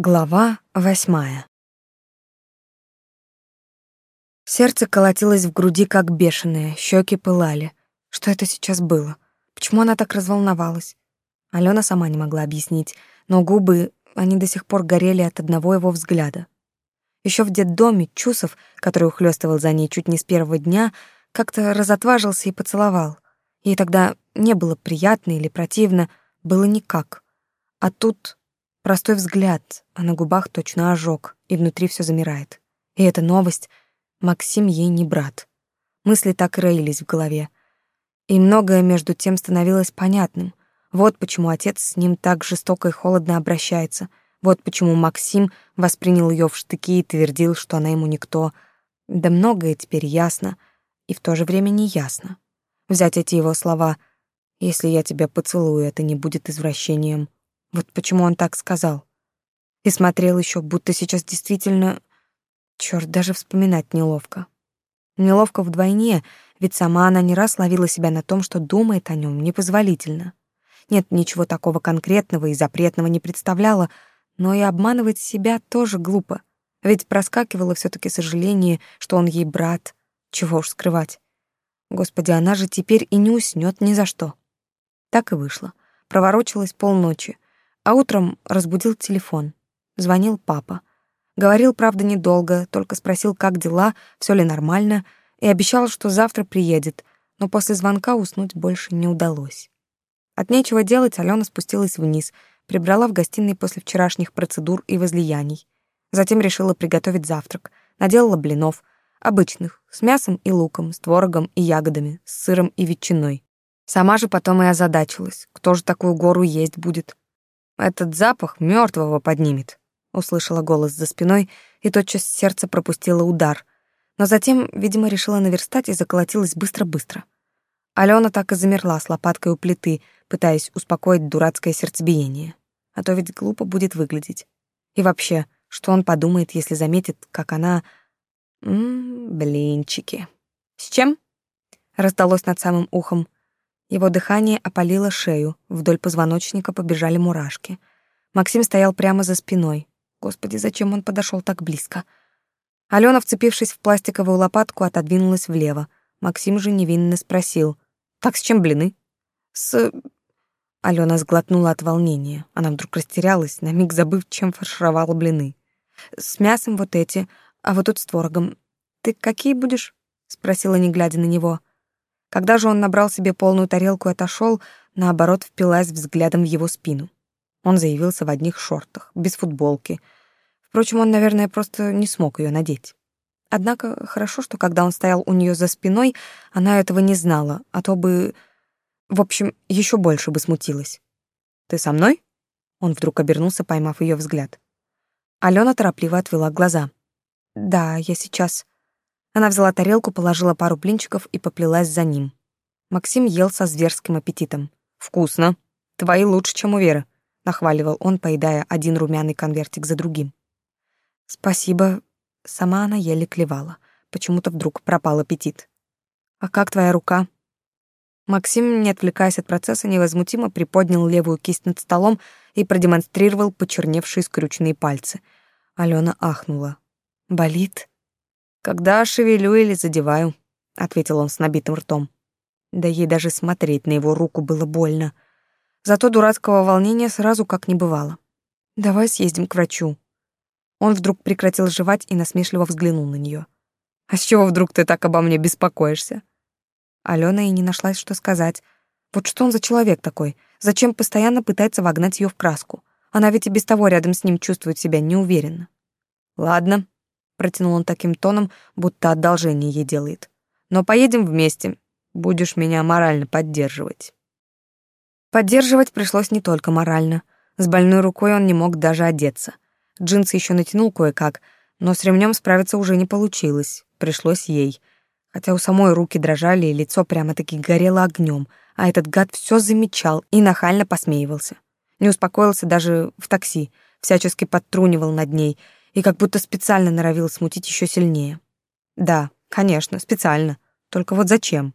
Глава восьмая. Сердце колотилось в груди как бешеное, щеки пылали. Что это сейчас было? Почему она так разволновалась? Алена сама не могла объяснить, но губы, они до сих пор горели от одного его взгляда. Еще в детдоме Чусов, который ухлёстывал за ней чуть не с первого дня, как-то разотважился и поцеловал. Ей тогда не было приятно или противно, было никак. А тут Простой взгляд, а на губах точно ожог, и внутри все замирает. И эта новость — Максим ей не брат. Мысли так и роились в голове. И многое между тем становилось понятным. Вот почему отец с ним так жестоко и холодно обращается. Вот почему Максим воспринял ее в штыки и твердил, что она ему никто. Да многое теперь ясно, и в то же время не ясно. Взять эти его слова «Если я тебя поцелую, это не будет извращением», вот почему он так сказал. И смотрел еще, будто сейчас действительно... Черт, даже вспоминать неловко. Неловко вдвойне, ведь сама она не раз ловила себя на том, что думает о нем непозволительно. Нет, ничего такого конкретного и запретного не представляла, но и обманывать себя тоже глупо. Ведь проскакивало все таки сожаление, что он ей брат. Чего уж скрывать. Господи, она же теперь и не уснет ни за что. Так и вышло. Проворочилась полночи. А утром разбудил телефон. Звонил папа. Говорил, правда, недолго, только спросил, как дела, все ли нормально, и обещал, что завтра приедет, но после звонка уснуть больше не удалось. От нечего делать Алена спустилась вниз, прибрала в гостиной после вчерашних процедур и возлияний. Затем решила приготовить завтрак, наделала блинов, обычных, с мясом и луком, с творогом и ягодами, с сыром и ветчиной. Сама же потом и озадачилась, кто же такую гору есть будет. Этот запах мертвого поднимет, услышала голос за спиной, и тотчас сердце пропустило удар. Но затем, видимо, решила наверстать и заколотилась быстро-быстро. Алена так и замерла с лопаткой у плиты, пытаясь успокоить дурацкое сердцебиение. А то ведь глупо будет выглядеть. И вообще, что он подумает, если заметит, как она... М блинчики. С чем? Раздалось над самым ухом. Его дыхание опалило шею, вдоль позвоночника побежали мурашки. Максим стоял прямо за спиной. Господи, зачем он подошел так близко? Алена, вцепившись в пластиковую лопатку, отодвинулась влево. Максим же невинно спросил. «Так с чем блины?» «С...» Алена сглотнула от волнения. Она вдруг растерялась, на миг забыв, чем фаршировала блины. «С мясом вот эти, а вот тут с творогом. Ты какие будешь?» — спросила, не глядя на него. Когда же он набрал себе полную тарелку и отошел, наоборот, впилась взглядом в его спину. Он заявился в одних шортах, без футболки. Впрочем, он, наверное, просто не смог ее надеть. Однако хорошо, что когда он стоял у нее за спиной, она этого не знала, а то бы... В общем, еще больше бы смутилась. «Ты со мной?» Он вдруг обернулся, поймав ее взгляд. Алена торопливо отвела глаза. «Да, я сейчас...» Она взяла тарелку, положила пару блинчиков и поплелась за ним. Максим ел со зверским аппетитом. «Вкусно. Твои лучше, чем у Веры», — нахваливал он, поедая один румяный конвертик за другим. «Спасибо». Сама она еле клевала. Почему-то вдруг пропал аппетит. «А как твоя рука?» Максим, не отвлекаясь от процесса, невозмутимо приподнял левую кисть над столом и продемонстрировал почерневшие скрюченные пальцы. Алена ахнула. «Болит?» Когда шевелю или задеваю, ответил он с набитым ртом. Да ей даже смотреть на его руку было больно. Зато дурацкого волнения сразу как не бывало. Давай съездим к врачу. Он вдруг прекратил жевать и насмешливо взглянул на нее. А с чего вдруг ты так обо мне беспокоишься? Алена и не нашлась, что сказать. Вот что он за человек такой? Зачем постоянно пытается вогнать ее в краску? Она ведь и без того рядом с ним чувствует себя неуверенно. Ладно, протянул он таким тоном, будто одолжение ей делает. Но поедем вместе. Будешь меня морально поддерживать. Поддерживать пришлось не только морально. С больной рукой он не мог даже одеться. Джинсы еще натянул кое-как, но с ремнем справиться уже не получилось. Пришлось ей. Хотя у самой руки дрожали, и лицо прямо-таки горело огнем, а этот гад все замечал и нахально посмеивался. Не успокоился даже в такси, всячески подтрунивал над ней — и как будто специально норовил смутить еще сильнее. Да, конечно, специально. Только вот зачем?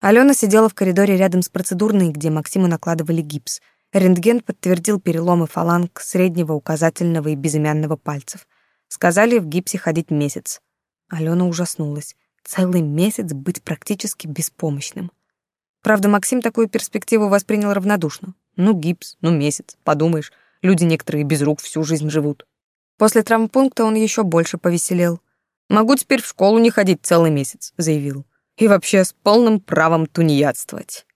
Алена сидела в коридоре рядом с процедурной, где Максиму накладывали гипс. Рентген подтвердил переломы фаланг среднего, указательного и безымянного пальцев. Сказали в гипсе ходить месяц. Алена ужаснулась. Целый месяц быть практически беспомощным. Правда, Максим такую перспективу воспринял равнодушно. Ну, гипс, ну, месяц, подумаешь. Люди некоторые без рук всю жизнь живут. После травмпункта он еще больше повеселел. «Могу теперь в школу не ходить целый месяц», — заявил. «И вообще с полным правом тунеядствовать».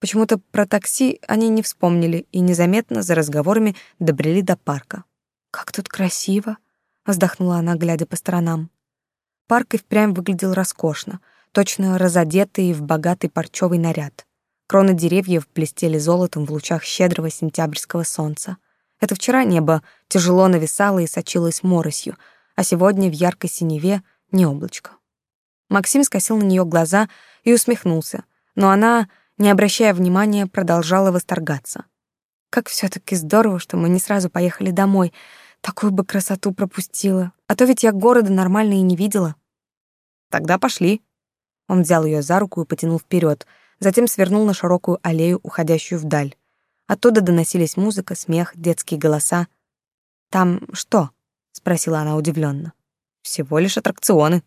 Почему-то про такси они не вспомнили и незаметно за разговорами добрели до парка. «Как тут красиво!» — вздохнула она, глядя по сторонам. Парк и впрямь выглядел роскошно, точно разодетый в богатый парчевый наряд. Кроны деревьев блестели золотом в лучах щедрого сентябрьского солнца. Это вчера небо тяжело нависало и сочилось моросью, а сегодня в яркой синеве не облачко. Максим скосил на нее глаза и усмехнулся, но она, не обращая внимания, продолжала восторгаться. Как все таки здорово, что мы не сразу поехали домой. Такую бы красоту пропустила. А то ведь я города нормально и не видела. Тогда пошли. Он взял ее за руку и потянул вперед, затем свернул на широкую аллею, уходящую вдаль. Оттуда доносились музыка, смех, детские голоса. «Там что?» — спросила она удивленно. «Всего лишь аттракционы».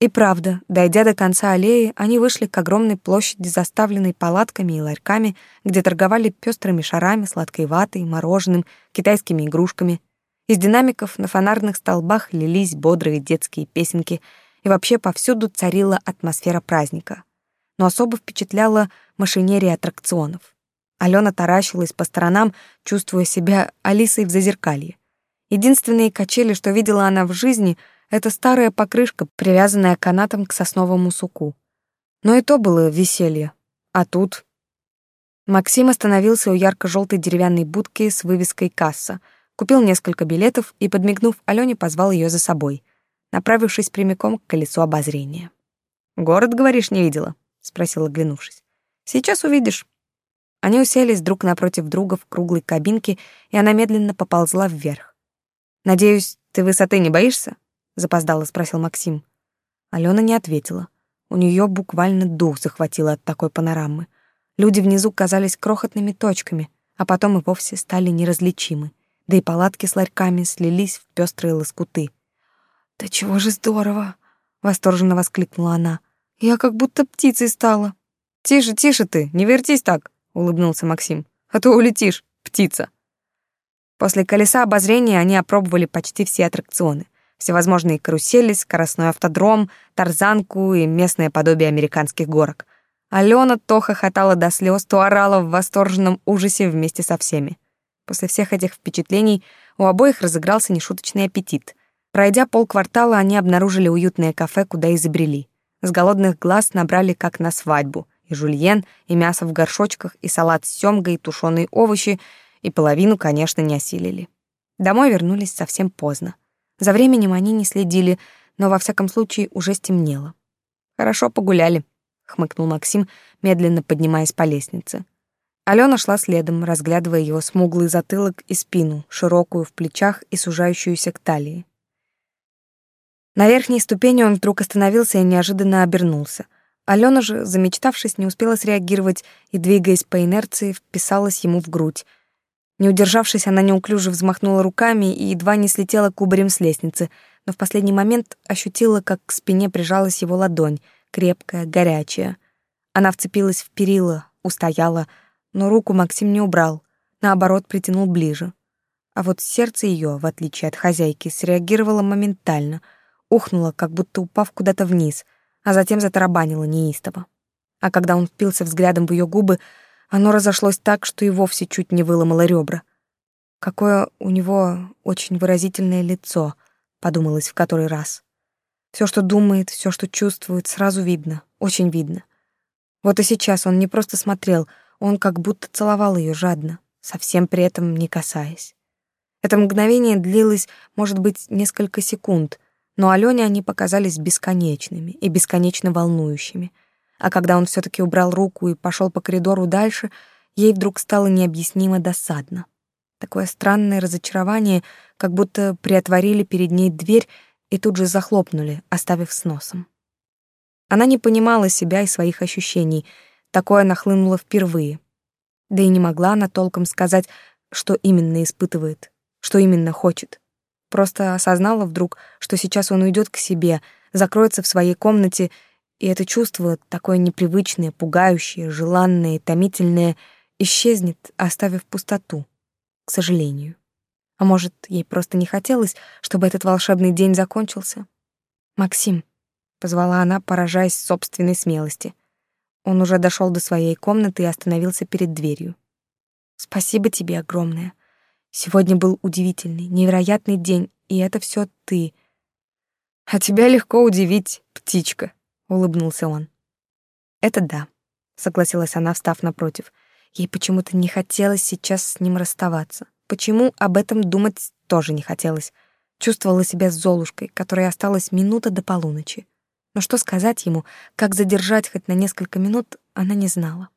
И правда, дойдя до конца аллеи, они вышли к огромной площади, заставленной палатками и ларьками, где торговали пестрыми шарами, сладкой ватой, мороженым, китайскими игрушками. Из динамиков на фонарных столбах лились бодрые детские песенки, и вообще повсюду царила атмосфера праздника. Но особо впечатляла машинерия аттракционов. Алена таращилась по сторонам, чувствуя себя Алисой в зазеркалье. Единственные качели, что видела она в жизни, это старая покрышка, привязанная канатом к сосновому суку. Но и то было веселье. А тут... Максим остановился у ярко-желтой деревянной будки с вывеской «Касса», купил несколько билетов и, подмигнув Алене, позвал ее за собой, направившись прямиком к колесу обозрения. «Город, говоришь, не видела?» — спросила, оглянувшись. «Сейчас увидишь. Они уселись друг напротив друга в круглой кабинке, и она медленно поползла вверх. «Надеюсь, ты высоты не боишься?» — запоздало спросил Максим. Алена не ответила. У нее буквально дух захватило от такой панорамы. Люди внизу казались крохотными точками, а потом и вовсе стали неразличимы. Да и палатки с ларьками слились в пестрые лоскуты. «Да чего же здорово!» — восторженно воскликнула она. «Я как будто птицей стала». «Тише, тише ты, не вертись так!» Улыбнулся Максим. А то улетишь, птица. После колеса обозрения они опробовали почти все аттракционы. Всевозможные карусели, скоростной автодром, тарзанку и местное подобие американских горок. Алена то хохотала до слез, то орала в восторженном ужасе вместе со всеми. После всех этих впечатлений у обоих разыгрался нешуточный аппетит. Пройдя полквартала, они обнаружили уютное кафе, куда изобрели. С голодных глаз набрали как на свадьбу и жульен, и мясо в горшочках, и салат с сёмгой, и тушеные овощи, и половину, конечно, не осилили. Домой вернулись совсем поздно. За временем они не следили, но во всяком случае уже стемнело. «Хорошо погуляли», — хмыкнул Максим, медленно поднимаясь по лестнице. Алена шла следом, разглядывая его смуглый затылок и спину, широкую в плечах и сужающуюся к талии. На верхней ступени он вдруг остановился и неожиданно обернулся. Алена же, замечтавшись, не успела среагировать и, двигаясь по инерции, вписалась ему в грудь. Не удержавшись, она неуклюже взмахнула руками и едва не слетела кубарем с лестницы, но в последний момент ощутила, как к спине прижалась его ладонь, крепкая, горячая. Она вцепилась в перила, устояла, но руку Максим не убрал, наоборот, притянул ближе. А вот сердце ее, в отличие от хозяйки, среагировало моментально, ухнуло, как будто упав куда-то вниз — а затем затарабанило неистово. А когда он впился взглядом в ее губы, оно разошлось так, что и вовсе чуть не выломало ребра. Какое у него очень выразительное лицо, подумалось в который раз. Все, что думает, все, что чувствует, сразу видно, очень видно. Вот и сейчас он не просто смотрел, он как будто целовал ее жадно, совсем при этом не касаясь. Это мгновение длилось, может быть, несколько секунд, но Алёне они показались бесконечными и бесконечно волнующими. А когда он все таки убрал руку и пошел по коридору дальше, ей вдруг стало необъяснимо досадно. Такое странное разочарование, как будто приотворили перед ней дверь и тут же захлопнули, оставив с носом. Она не понимала себя и своих ощущений, такое нахлынуло впервые. Да и не могла она толком сказать, что именно испытывает, что именно хочет. Просто осознала вдруг, что сейчас он уйдет к себе, закроется в своей комнате, и это чувство, такое непривычное, пугающее, желанное, томительное, исчезнет, оставив пустоту, к сожалению. А может, ей просто не хотелось, чтобы этот волшебный день закончился? «Максим», — позвала она, поражаясь собственной смелости. Он уже дошел до своей комнаты и остановился перед дверью. «Спасибо тебе огромное. Сегодня был удивительный, невероятный день, и это все ты». «А тебя легко удивить, птичка», — улыбнулся он. «Это да», — согласилась она, встав напротив. Ей почему-то не хотелось сейчас с ним расставаться. Почему об этом думать тоже не хотелось. Чувствовала себя золушкой, которой осталась минута до полуночи. Но что сказать ему, как задержать хоть на несколько минут, она не знала.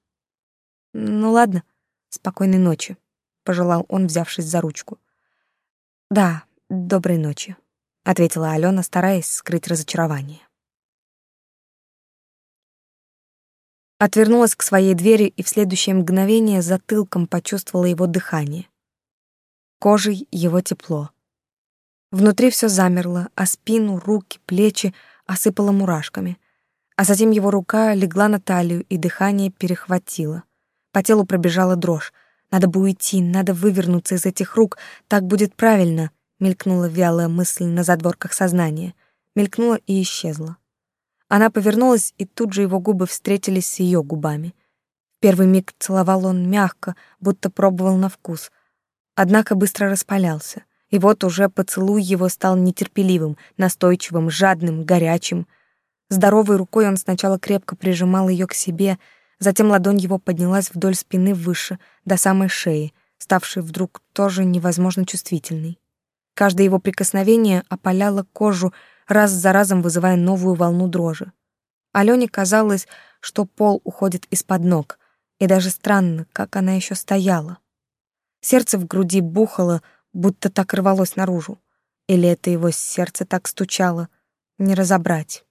«Ну ладно, спокойной ночи», — пожелал он, взявшись за ручку. «Да, доброй ночи», — ответила Алена, стараясь скрыть разочарование. Отвернулась к своей двери и в следующее мгновение затылком почувствовала его дыхание. Кожей его тепло. Внутри все замерло, а спину, руки, плечи осыпало мурашками. А затем его рука легла на талию, и дыхание перехватило. По телу пробежала дрожь. Надо бы уйти, надо вывернуться из этих рук, так будет правильно, мелькнула вялая мысль на задворках сознания. Мелькнула и исчезла. Она повернулась, и тут же его губы встретились с ее губами. Первый миг целовал он мягко, будто пробовал на вкус. Однако быстро распалялся — и вот уже поцелуй его стал нетерпеливым, настойчивым, жадным, горячим. Здоровой рукой он сначала крепко прижимал ее к себе, затем ладонь его поднялась вдоль спины выше, до самой шеи, ставшей вдруг тоже невозможно чувствительной. Каждое его прикосновение опаляло кожу, раз за разом вызывая новую волну дрожи. Алене казалось, что пол уходит из-под ног, и даже странно, как она еще стояла. Сердце в груди бухало, будто так рвалось наружу. Или это его сердце так стучало, не разобрать.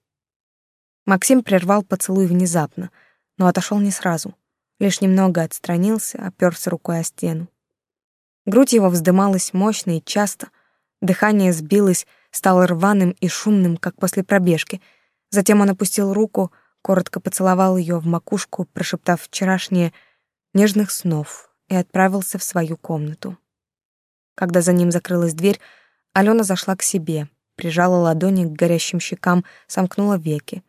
Максим прервал поцелуй внезапно, но отошел не сразу. Лишь немного отстранился, оперся рукой о стену. Грудь его вздымалась мощно и часто, дыхание сбилось, стало рваным и шумным, как после пробежки. Затем он опустил руку, коротко поцеловал ее в макушку, прошептав вчерашнее «нежных снов» и отправился в свою комнату. Когда за ним закрылась дверь, Алена зашла к себе, прижала ладони к горящим щекам, сомкнула веки.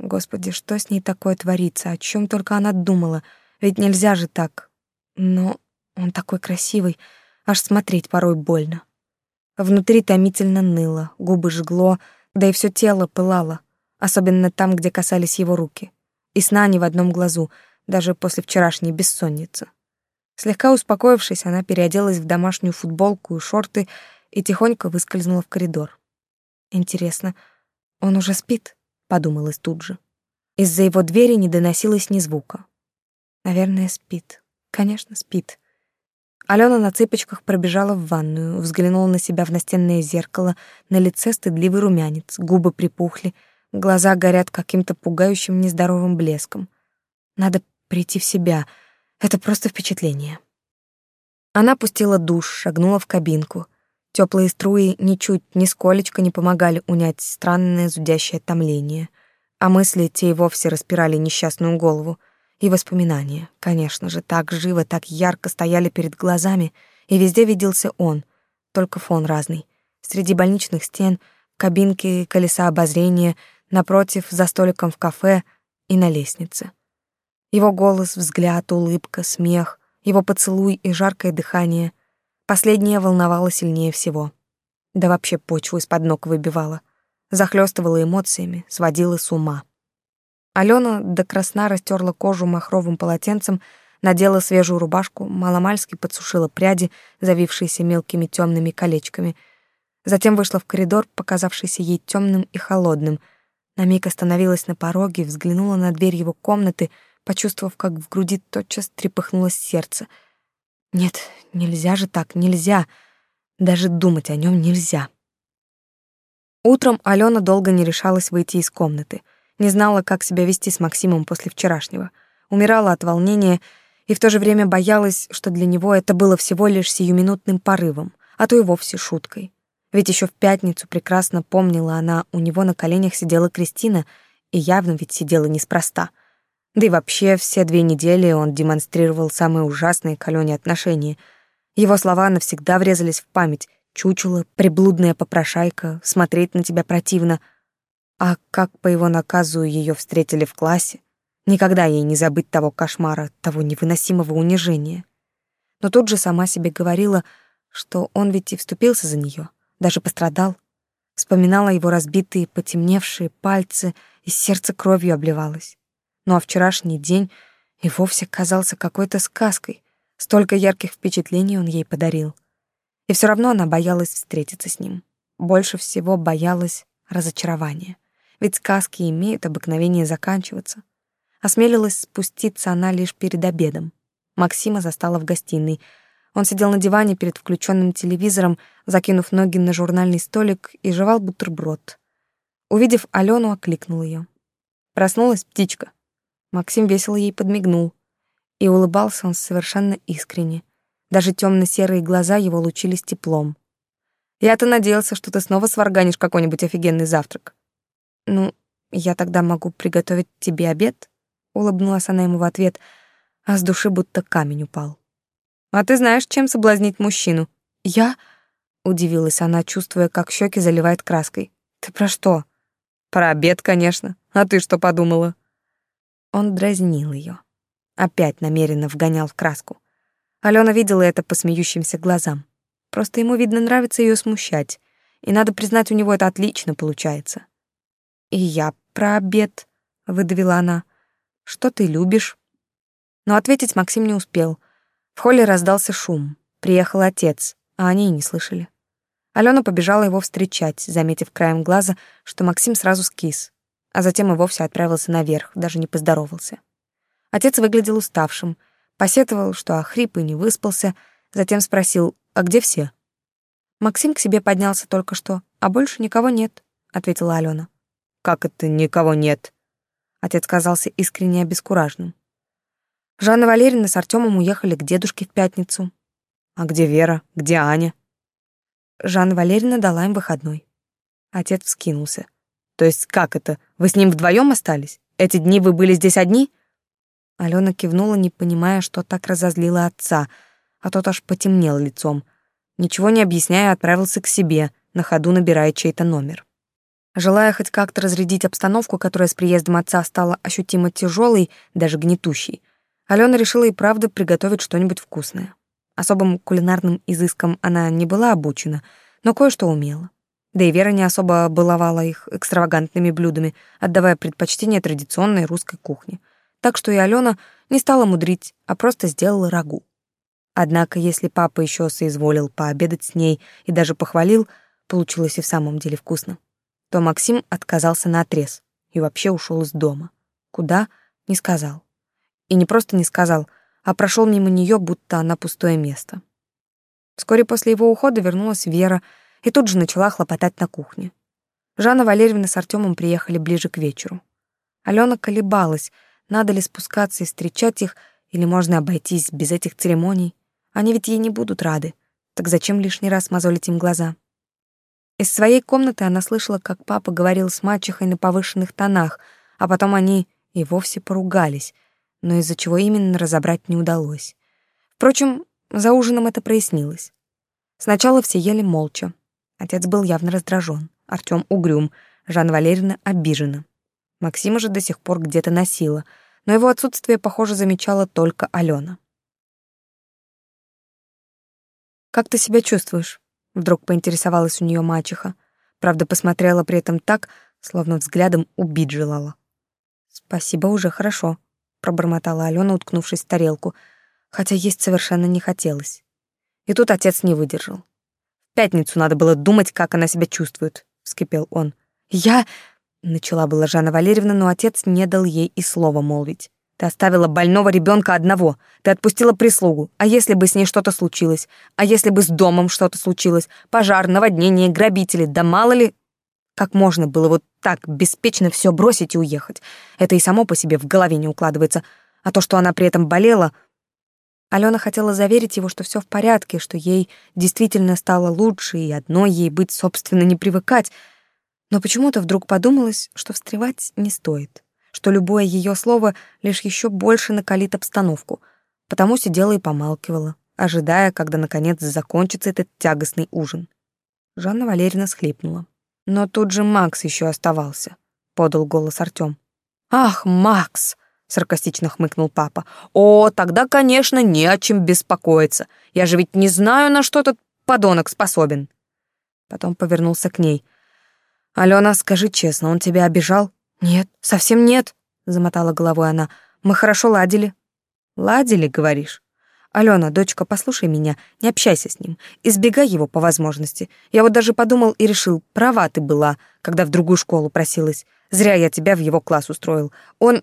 Господи, что с ней такое творится? О чем только она думала? Ведь нельзя же так. Но он такой красивый, аж смотреть порой больно. Внутри томительно ныло, губы жгло, да и все тело пылало, особенно там, где касались его руки. И сна не в одном глазу, даже после вчерашней бессонницы. Слегка успокоившись, она переоделась в домашнюю футболку и шорты и тихонько выскользнула в коридор. Интересно, он уже спит? Подумалось тут же. Из-за его двери не доносилось ни звука. Наверное, спит. Конечно, спит. Алена на цыпочках пробежала в ванную, взглянула на себя в настенное зеркало, на лице стыдливый румянец, губы припухли, глаза горят каким-то пугающим нездоровым блеском. Надо прийти в себя — это просто впечатление. Она пустила душ, шагнула в кабинку. Теплые струи ничуть, нисколечко не помогали унять странное зудящее томление. А мысли те и вовсе распирали несчастную голову. И воспоминания, конечно же, так живо, так ярко стояли перед глазами, и везде виделся он, только фон разный. Среди больничных стен, кабинки колеса обозрения, напротив, за столиком в кафе и на лестнице. Его голос, взгляд, улыбка, смех, его поцелуй и жаркое дыхание. Последнее волновало сильнее всего. Да вообще почву из-под ног выбивала. Захлёстывала эмоциями, сводила с ума. Алена до красна растерла кожу махровым полотенцем, надела свежую рубашку, маломальски подсушила пряди, завившиеся мелкими темными колечками. Затем вышла в коридор, показавшийся ей темным и холодным. На миг остановилась на пороге, взглянула на дверь его комнаты — почувствовав, как в груди тотчас трепыхнулось сердце. Нет, нельзя же так, нельзя. Даже думать о нем нельзя. Утром Алена долго не решалась выйти из комнаты. Не знала, как себя вести с Максимом после вчерашнего. Умирала от волнения и в то же время боялась, что для него это было всего лишь сиюминутным порывом, а то и вовсе шуткой. Ведь еще в пятницу прекрасно помнила она, у него на коленях сидела Кристина, и явно ведь сидела неспроста. Да и вообще все две недели он демонстрировал самые ужасные к Алене отношения. Его слова навсегда врезались в память. Чучело, приблудная попрошайка, смотреть на тебя противно. А как по его наказу ее встретили в классе? Никогда ей не забыть того кошмара, того невыносимого унижения. Но тут же сама себе говорила, что он ведь и вступился за нее даже пострадал. Вспоминала его разбитые, потемневшие пальцы, и сердце кровью обливалось. Ну а вчерашний день и вовсе казался какой-то сказкой. Столько ярких впечатлений он ей подарил. И все равно она боялась встретиться с ним. Больше всего боялась разочарования. Ведь сказки имеют обыкновение заканчиваться. Осмелилась спуститься она лишь перед обедом. Максима застала в гостиной — он сидел на диване перед включенным телевизором, закинув ноги на журнальный столик и жевал бутерброд. Увидев Алену, окликнул ее. Проснулась птичка. Максим весело ей подмигнул. И улыбался он совершенно искренне. Даже темно-серые глаза его лучились теплом. «Я-то надеялся, что ты снова сварганишь какой-нибудь офигенный завтрак». «Ну, я тогда могу приготовить тебе обед?» Улыбнулась она ему в ответ, а с души будто камень упал. А ты знаешь, чем соблазнить мужчину? Я? Удивилась она, чувствуя, как щеки заливает краской. Ты про что? Про обед, конечно. А ты что подумала? Он дразнил ее. Опять намеренно вгонял в краску. Алена видела это по смеющимся глазам. Просто ему, видно, нравится ее смущать. И надо признать, у него это отлично получается. «И я про обед», — выдавила она. «Что ты любишь?» Но ответить Максим не успел — в холле раздался шум. Приехал отец, а они и не слышали. Алена побежала его встречать, заметив краем глаза, что Максим сразу скис, а затем и вовсе отправился наверх, даже не поздоровался. Отец выглядел уставшим, посетовал, что охрип и не выспался, затем спросил, а где все? Максим к себе поднялся только что, а больше никого нет, ответила Алена. Как это никого нет? Отец казался искренне обескураженным. Жанна Валерьевна с Артемом уехали к дедушке в пятницу. А где Вера? Где Аня? Жанна Валерьевна дала им выходной. Отец вскинулся. То есть как это? Вы с ним вдвоем остались? Эти дни вы были здесь одни? Алена кивнула, не понимая, что так разозлило отца, а тот аж потемнел лицом. Ничего не объясняя, отправился к себе, на ходу набирая чей-то номер. Желая хоть как-то разрядить обстановку, которая с приездом отца стала ощутимо тяжелой, даже гнетущей, Алена решила и правда приготовить что-нибудь вкусное. Особым кулинарным изыском она не была обучена, но кое-что умела. Да и Вера не особо баловала их экстравагантными блюдами, отдавая предпочтение традиционной русской кухне. Так что и Алена не стала мудрить, а просто сделала рагу. Однако, если папа еще соизволил пообедать с ней и даже похвалил, получилось и в самом деле вкусно, то Максим отказался на отрез и вообще ушел из дома. Куда — не сказал. И не просто не сказал, а прошел мимо нее, будто она пустое место. Вскоре после его ухода вернулась Вера и тут же начала хлопотать на кухне. Жанна Валерьевна с Артемом приехали ближе к вечеру. Алена колебалась, надо ли спускаться и встречать их, или можно обойтись без этих церемоний. Они ведь ей не будут рады. Так зачем лишний раз мозолить им глаза? Из своей комнаты она слышала, как папа говорил с мачехой на повышенных тонах, а потом они и вовсе поругались — но из-за чего именно разобрать не удалось. Впрочем, за ужином это прояснилось. Сначала все ели молча. Отец был явно раздражен, Артём угрюм, Жанна Валерьевна обижена. Максима же до сих пор где-то носила, но его отсутствие, похоже, замечала только Алена. «Как ты себя чувствуешь?» — вдруг поинтересовалась у нее мачеха. Правда, посмотрела при этом так, словно взглядом убить желала. «Спасибо, уже хорошо», пробормотала Алена, уткнувшись в тарелку, хотя есть совершенно не хотелось. И тут отец не выдержал. Пятницу надо было думать, как она себя чувствует, вскипел он. Я начала была Жанна Валерьевна, но отец не дал ей и слова молвить. Ты оставила больного ребенка одного. Ты отпустила прислугу. А если бы с ней что-то случилось? А если бы с домом что-то случилось? Пожар, наводнение, грабители, да мало ли... Как можно было вот так беспечно все бросить и уехать? Это и само по себе в голове не укладывается. А то, что она при этом болела... Алена хотела заверить его, что все в порядке, что ей действительно стало лучше, и одной ей быть, собственно, не привыкать. Но почему-то вдруг подумалось, что встревать не стоит, что любое ее слово лишь еще больше накалит обстановку. Потому сидела и помалкивала, ожидая, когда наконец закончится этот тягостный ужин. Жанна Валерьевна схлипнула. Но тут же Макс еще оставался, подал голос Артём. Ах, Макс, саркастично хмыкнул папа. О, тогда, конечно, не о чем беспокоиться. Я же ведь не знаю, на что этот подонок способен. Потом повернулся к ней. Алена, скажи честно, он тебя обижал? Нет, совсем нет, замотала головой она. Мы хорошо ладили. Ладили, говоришь? Алена, дочка, послушай меня, не общайся с ним, избегай его по возможности. Я вот даже подумал и решил, права ты была, когда в другую школу просилась. Зря я тебя в его класс устроил. Он...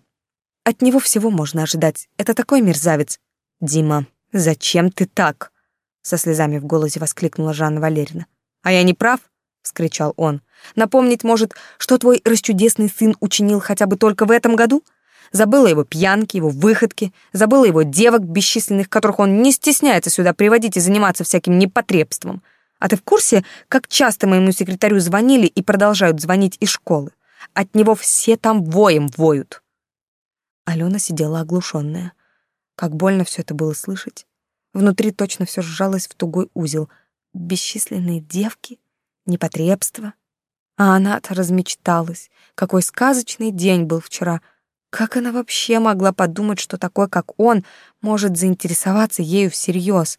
От него всего можно ожидать. Это такой мерзавец. Дима, зачем ты так? Со слезами в голосе воскликнула Жанна Валерьевна. А я не прав? вскричал он. Напомнить может, что твой расчудесный сын учинил хотя бы только в этом году? Забыла его пьянки, его выходки, забыла его девок бесчисленных, которых он не стесняется сюда приводить и заниматься всяким непотребством. А ты в курсе, как часто моему секретарю звонили и продолжают звонить из школы? От него все там воем воют. Алена сидела оглушенная. Как больно все это было слышать. Внутри точно все сжалось в тугой узел. Бесчисленные девки, непотребство. А она-то размечталась. Какой сказочный день был вчера — как она вообще могла подумать, что такой, как он, может заинтересоваться ею всерьез?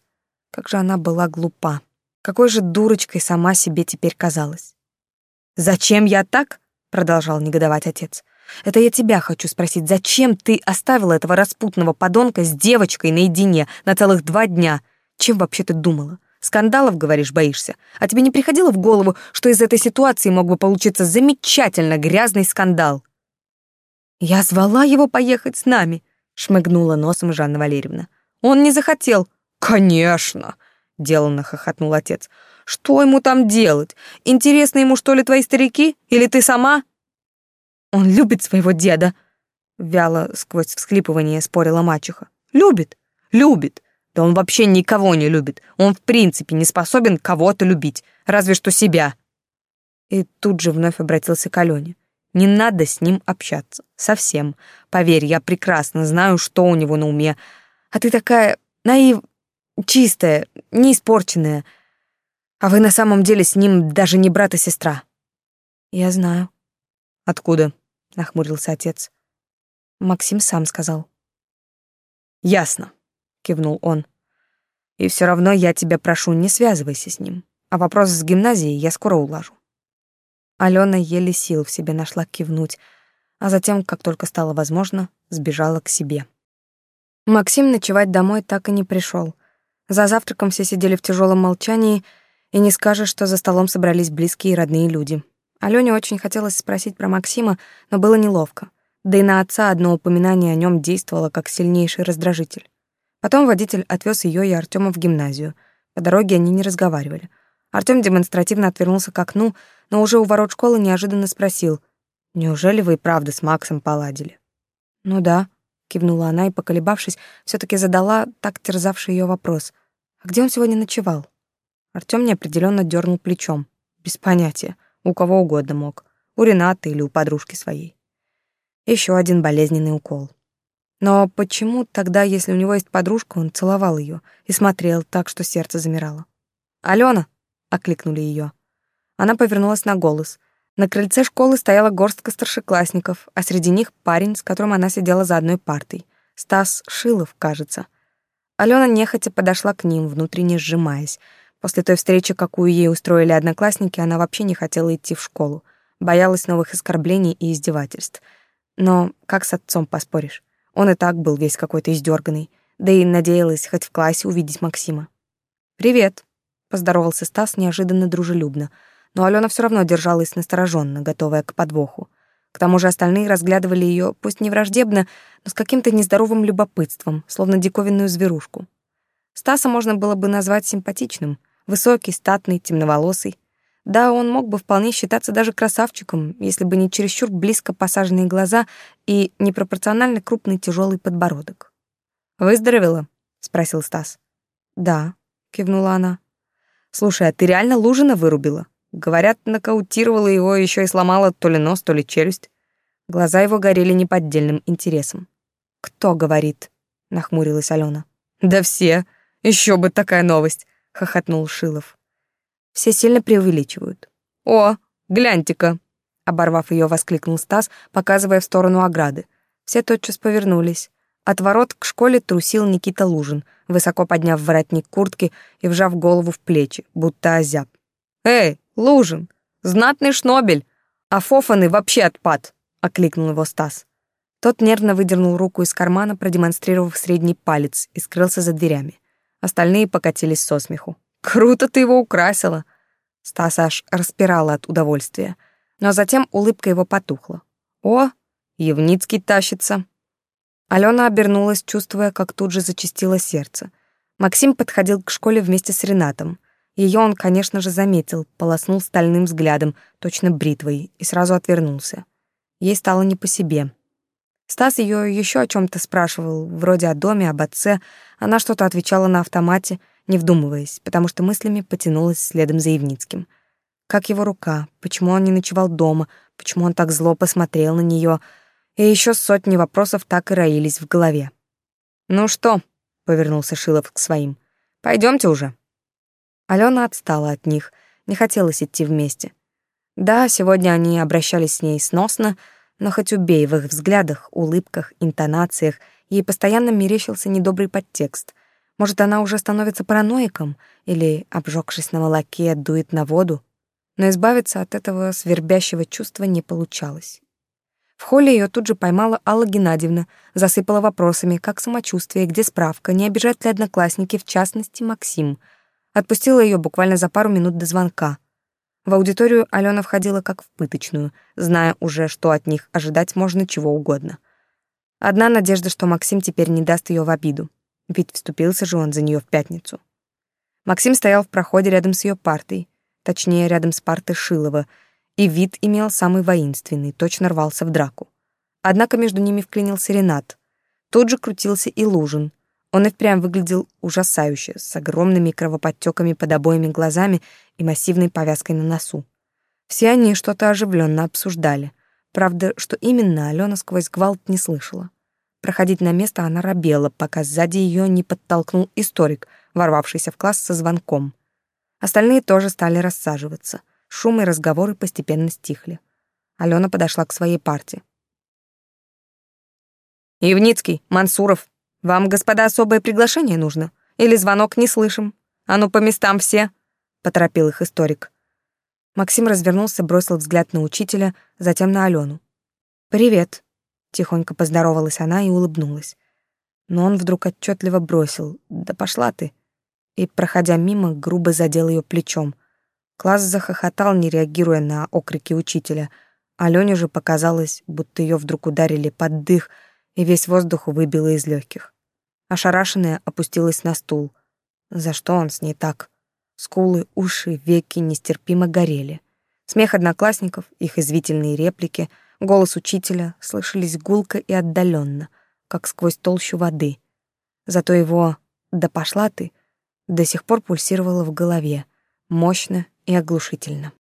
Как же она была глупа. Какой же дурочкой сама себе теперь казалась. «Зачем я так?» — продолжал негодовать отец. «Это я тебя хочу спросить, зачем ты оставила этого распутного подонка с девочкой наедине на целых два дня? Чем вообще ты думала? Скандалов, говоришь, боишься? А тебе не приходило в голову, что из этой ситуации мог бы получиться замечательно грязный скандал?» «Я звала его поехать с нами», — шмыгнула носом Жанна Валерьевна. «Он не захотел». «Конечно», — деланно хохотнул отец. «Что ему там делать? Интересно ему, что ли, твои старики? Или ты сама?» «Он любит своего деда», — вяло сквозь всхлипывание спорила мачеха. «Любит, любит. Да он вообще никого не любит. Он в принципе не способен кого-то любить, разве что себя». И тут же вновь обратился к Алене. Не надо с ним общаться. Совсем. Поверь, я прекрасно знаю, что у него на уме. А ты такая наив... чистая, не испорченная. А вы на самом деле с ним даже не брат и сестра. Я знаю. Откуда? Нахмурился отец. Максим сам сказал. Ясно, кивнул он. И все равно я тебя прошу, не связывайся с ним. А вопрос с гимназией я скоро улажу. Алена еле сил в себе нашла кивнуть, а затем, как только стало возможно, сбежала к себе. Максим ночевать домой так и не пришел. За завтраком все сидели в тяжелом молчании, и не скажешь, что за столом собрались близкие и родные люди. Алёне очень хотелось спросить про Максима, но было неловко. Да и на отца одно упоминание о нем действовало как сильнейший раздражитель. Потом водитель отвез ее и Артема в гимназию. По дороге они не разговаривали. Артём демонстративно отвернулся к окну, но уже у ворот школы неожиданно спросил, «Неужели вы и правда с Максом поладили?» «Ну да», — кивнула она и, поколебавшись, все таки задала так терзавший ее вопрос. «А где он сегодня ночевал?» Артём неопределенно дернул плечом. Без понятия. У кого угодно мог. У Ренаты или у подружки своей. Еще один болезненный укол. Но почему тогда, если у него есть подружка, он целовал ее и смотрел так, что сердце замирало? «Алена!» — окликнули ее. Она повернулась на голос. На крыльце школы стояла горстка старшеклассников, а среди них парень, с которым она сидела за одной партой. Стас Шилов, кажется. Алена нехотя подошла к ним, внутренне сжимаясь. После той встречи, какую ей устроили одноклассники, она вообще не хотела идти в школу. Боялась новых оскорблений и издевательств. Но как с отцом поспоришь? Он и так был весь какой-то издерганный. Да и надеялась хоть в классе увидеть Максима. «Привет», — поздоровался Стас неожиданно дружелюбно — но Алена все равно держалась настороженно, готовая к подвоху. К тому же остальные разглядывали ее, пусть не враждебно, но с каким-то нездоровым любопытством, словно диковинную зверушку. Стаса можно было бы назвать симпатичным, высокий, статный, темноволосый. Да, он мог бы вполне считаться даже красавчиком, если бы не чересчур близко посаженные глаза и непропорционально крупный тяжелый подбородок. «Выздоровела?» — спросил Стас. «Да», — кивнула она. «Слушай, а ты реально Лужина вырубила? Говорят, нокаутировала его, еще и сломала то ли нос, то ли челюсть». Глаза его горели неподдельным интересом. «Кто говорит?» — нахмурилась Алена. «Да все. Еще бы такая новость», — хохотнул Шилов. «Все сильно преувеличивают». «О, гляньте-ка!» — оборвав ее, воскликнул Стас, показывая в сторону ограды. Все тотчас повернулись. От ворот к школе трусил Никита Лужин, высоко подняв воротник куртки и вжав голову в плечи, будто озяб. «Эй, Лужин, знатный шнобель, а фофаны вообще отпад!» — окликнул его Стас. Тот нервно выдернул руку из кармана, продемонстрировав средний палец, и скрылся за дверями. Остальные покатились со смеху. «Круто ты его украсила!» Стас аж распирала от удовольствия. Но затем улыбка его потухла. «О, Евницкий тащится!» Алена обернулась, чувствуя, как тут же зачастило сердце. Максим подходил к школе вместе с Ренатом. Ее он, конечно же, заметил, полоснул стальным взглядом, точно бритвой, и сразу отвернулся. Ей стало не по себе. Стас ее еще о чем то спрашивал, вроде о доме, об отце. Она что-то отвечала на автомате, не вдумываясь, потому что мыслями потянулась следом за Евницким. Как его рука, почему он не ночевал дома, почему он так зло посмотрел на нее, и еще сотни вопросов так и роились в голове. «Ну что?» — повернулся Шилов к своим. Пойдемте уже». Алена отстала от них, не хотелось идти вместе. Да, сегодня они обращались с ней сносно, но хоть убей в их взглядах, улыбках, интонациях, ей постоянно мерещился недобрый подтекст. Может, она уже становится параноиком или, обжегшись на молоке, дует на воду? Но избавиться от этого свербящего чувства не получалось. В холле ее тут же поймала Алла Геннадьевна, засыпала вопросами, как самочувствие, где справка, не обижают ли одноклассники, в частности, Максим. Отпустила ее буквально за пару минут до звонка — в аудиторию Алена входила как в пыточную, зная уже, что от них ожидать можно чего угодно. Одна надежда, что Максим теперь не даст ее в обиду, ведь вступился же он за нее в пятницу. Максим стоял в проходе рядом с ее партой, точнее, рядом с партой Шилова, и вид имел самый воинственный, точно рвался в драку. Однако между ними вклинился Ренат. Тут же крутился и Лужин, он и впрямь выглядел ужасающе, с огромными кровоподтеками под обоими глазами и массивной повязкой на носу. Все они что-то оживленно обсуждали. Правда, что именно, Алена сквозь гвалт не слышала. Проходить на место она робела, пока сзади ее не подтолкнул историк, ворвавшийся в класс со звонком. Остальные тоже стали рассаживаться. Шум и разговоры постепенно стихли. Алена подошла к своей парте. «Ивницкий, Мансуров, вам, господа, особое приглашение нужно? Или звонок не слышим? А ну по местам все!» — поторопил их историк. Максим развернулся, бросил взгляд на учителя, затем на Алену. «Привет», — тихонько поздоровалась она и улыбнулась. Но он вдруг отчетливо бросил «Да пошла ты!» и, проходя мимо, грубо задел ее плечом. Класс захохотал, не реагируя на окрики учителя. Алене же показалось, будто ее вдруг ударили под дых — и весь воздух выбило из легких. Ошарашенная опустилась на стул. За что он с ней так? Скулы, уши, веки нестерпимо горели. Смех одноклассников, их извительные реплики, голос учителя слышались гулко и отдаленно, как сквозь толщу воды. Зато его «да пошла ты» до сих пор пульсировало в голове, мощно и оглушительно.